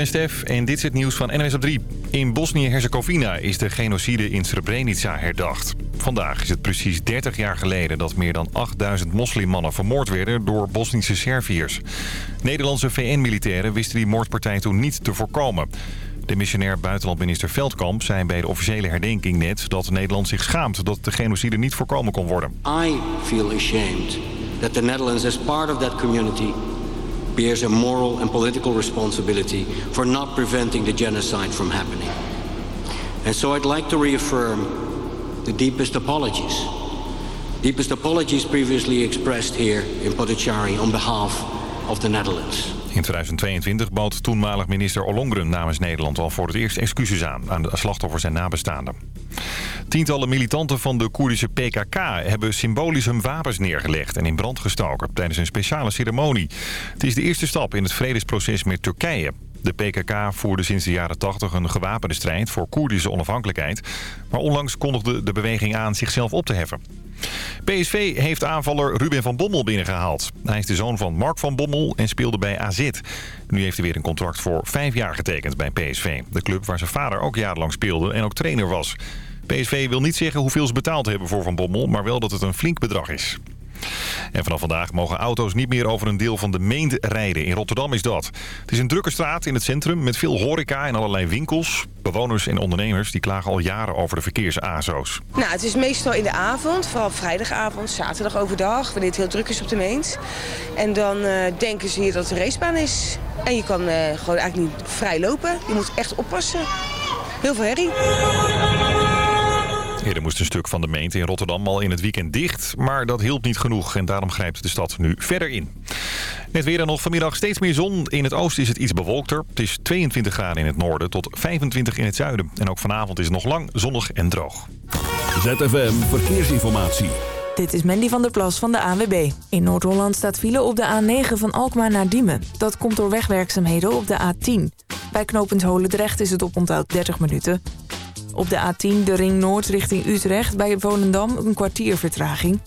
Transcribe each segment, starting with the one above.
ben Stef en dit is het nieuws van NWS op 3. In Bosnië-Herzegovina is de genocide in Srebrenica herdacht. Vandaag is het precies 30 jaar geleden dat meer dan 8000 moslimmannen vermoord werden door Bosnische Serviërs. Nederlandse VN-militairen wisten die moordpartij toen niet te voorkomen. De missionair buitenlandminister Veldkamp zei bij de officiële herdenking net dat Nederland zich schaamt dat de genocide niet voorkomen kon worden. I feel ashamed that the Netherlands as part of that community bears a moral and political responsibility for not preventing the genocide from happening. And so I'd like to reaffirm the deepest apologies. Deepest apologies previously expressed here in Potocari on behalf of the Netherlands. In 2022 bood toenmalig minister Ollongren namens Nederland al voor het eerst excuses aan aan de slachtoffers en nabestaanden. Tientallen militanten van de Koerdische PKK hebben symbolisch hun wapens neergelegd en in brand gestoken tijdens een speciale ceremonie. Het is de eerste stap in het vredesproces met Turkije. De PKK voerde sinds de jaren 80 een gewapende strijd voor Koerdische onafhankelijkheid. Maar onlangs kondigde de beweging aan zichzelf op te heffen. PSV heeft aanvaller Ruben van Bommel binnengehaald. Hij is de zoon van Mark van Bommel en speelde bij AZ. Nu heeft hij weer een contract voor vijf jaar getekend bij PSV. De club waar zijn vader ook jarenlang speelde en ook trainer was. PSV wil niet zeggen hoeveel ze betaald hebben voor Van Bommel... maar wel dat het een flink bedrag is. En vanaf vandaag mogen auto's niet meer over een deel van de Meend rijden. In Rotterdam is dat. Het is een drukke straat in het centrum met veel horeca en allerlei winkels. Bewoners en ondernemers die klagen al jaren over de verkeersazo's. Nou, het is meestal in de avond, vooral vrijdagavond, zaterdag overdag, wanneer het heel druk is op de Meent. En dan eh, denken ze hier dat het een racebaan is. En je kan eh, gewoon eigenlijk niet vrij lopen. Je moet echt oppassen. Heel veel herrie. Eerder moest een stuk van de meente in Rotterdam al in het weekend dicht. Maar dat hielp niet genoeg en daarom grijpt de stad nu verder in. Net weer dan nog vanmiddag steeds meer zon. In het oosten is het iets bewolkter. Het is 22 graden in het noorden tot 25 in het zuiden. En ook vanavond is het nog lang zonnig en droog. ZFM Verkeersinformatie. Dit is Mandy van der Plas van de ANWB. In Noord-Holland staat file op de A9 van Alkmaar naar Diemen. Dat komt door wegwerkzaamheden op de A10. Bij knooppunt Holendrecht is het op onthoud 30 minuten. Op de A10 de Ring Noord richting Utrecht bij Volendam een kwartier vertraging.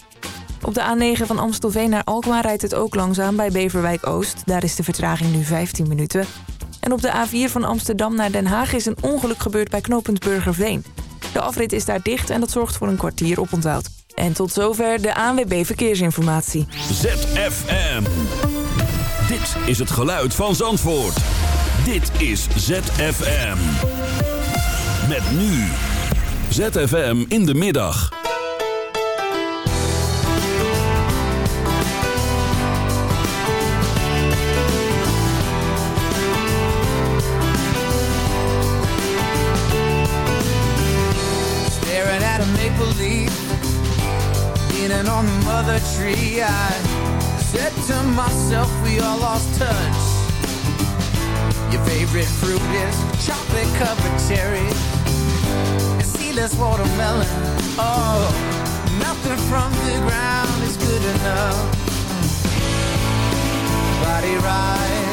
Op de A9 van Amstelveen naar Alkmaar rijdt het ook langzaam bij Beverwijk Oost. Daar is de vertraging nu 15 minuten. En op de A4 van Amsterdam naar Den Haag is een ongeluk gebeurd bij knooppunt Burgerveen. De afrit is daar dicht en dat zorgt voor een kwartier oponthoud. En tot zover de ANWB Verkeersinformatie. ZFM. Dit is het geluid van Zandvoort. Dit is ZFM. Met nu. ZFM in de middag. Staring at a maple leaf Leaning on the mother tree I said to myself we all lost touch Your favorite fruit is chocolate covered cherries seedless watermelon. Oh, nothing from the ground is good enough. Body rise,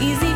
easy.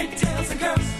pigtails and curls.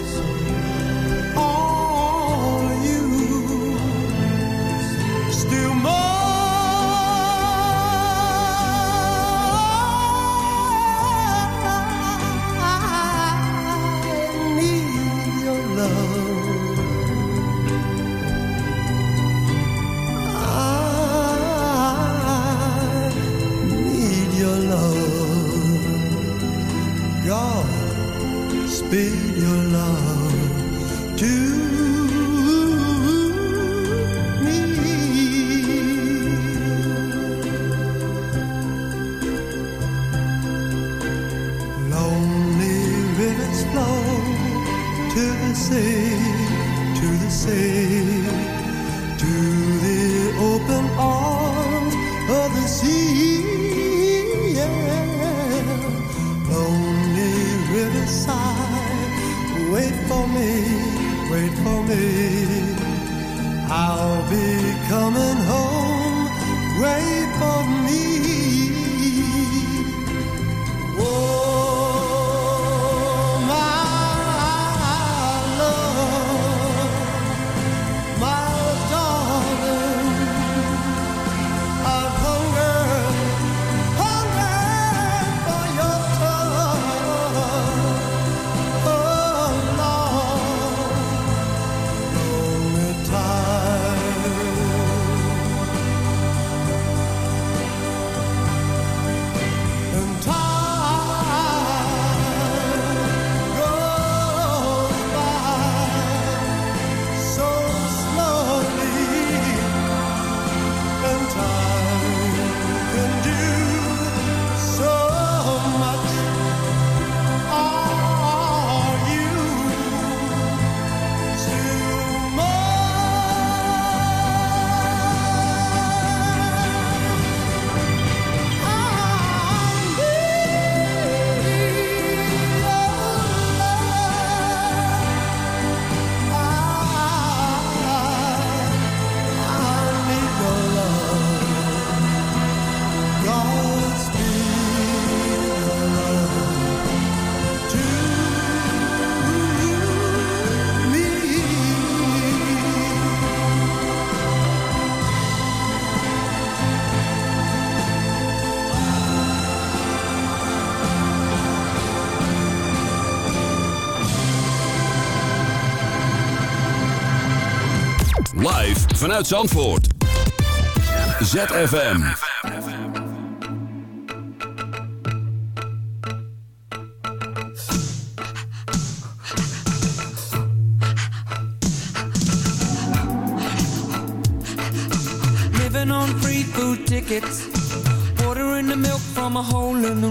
Vanuit Zandvoort. ZFM. Living on free food tickets. Ordering the milk from a hole in the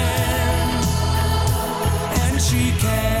She can.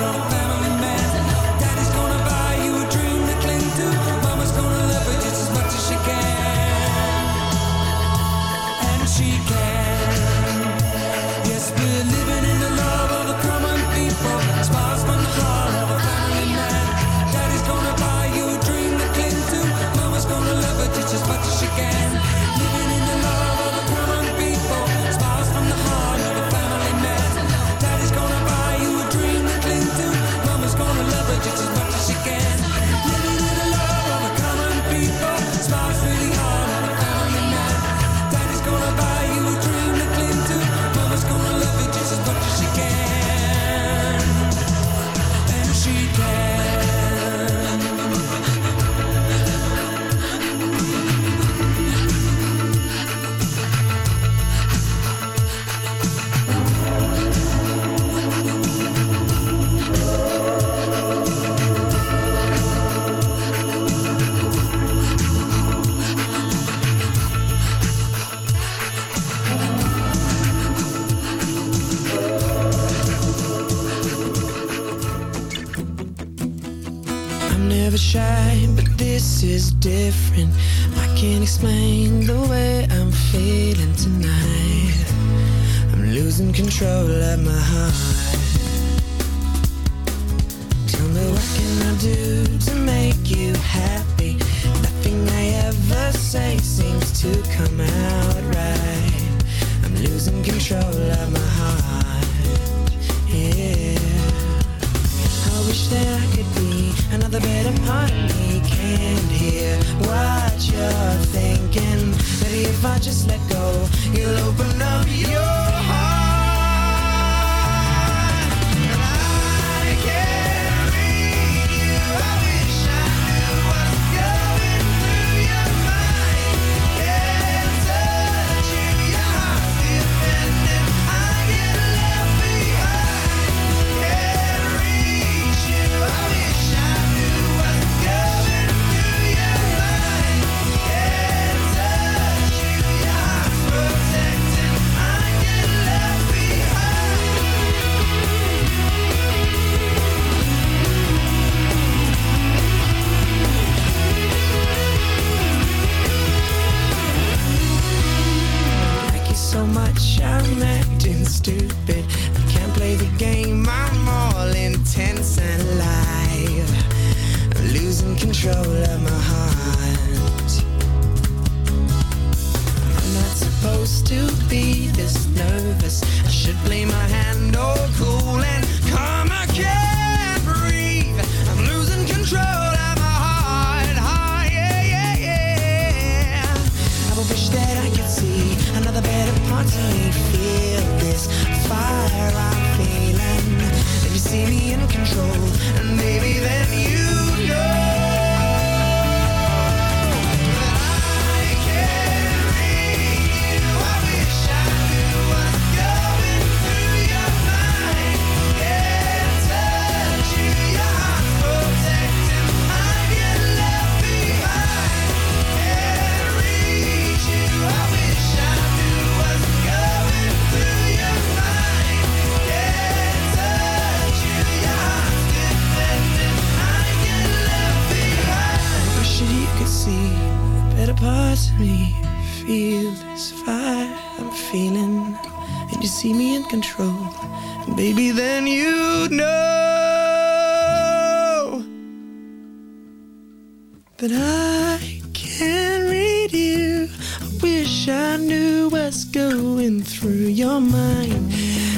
But I can't read you. I wish I knew what's going through your mind.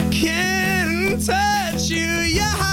Can't touch you, yeah.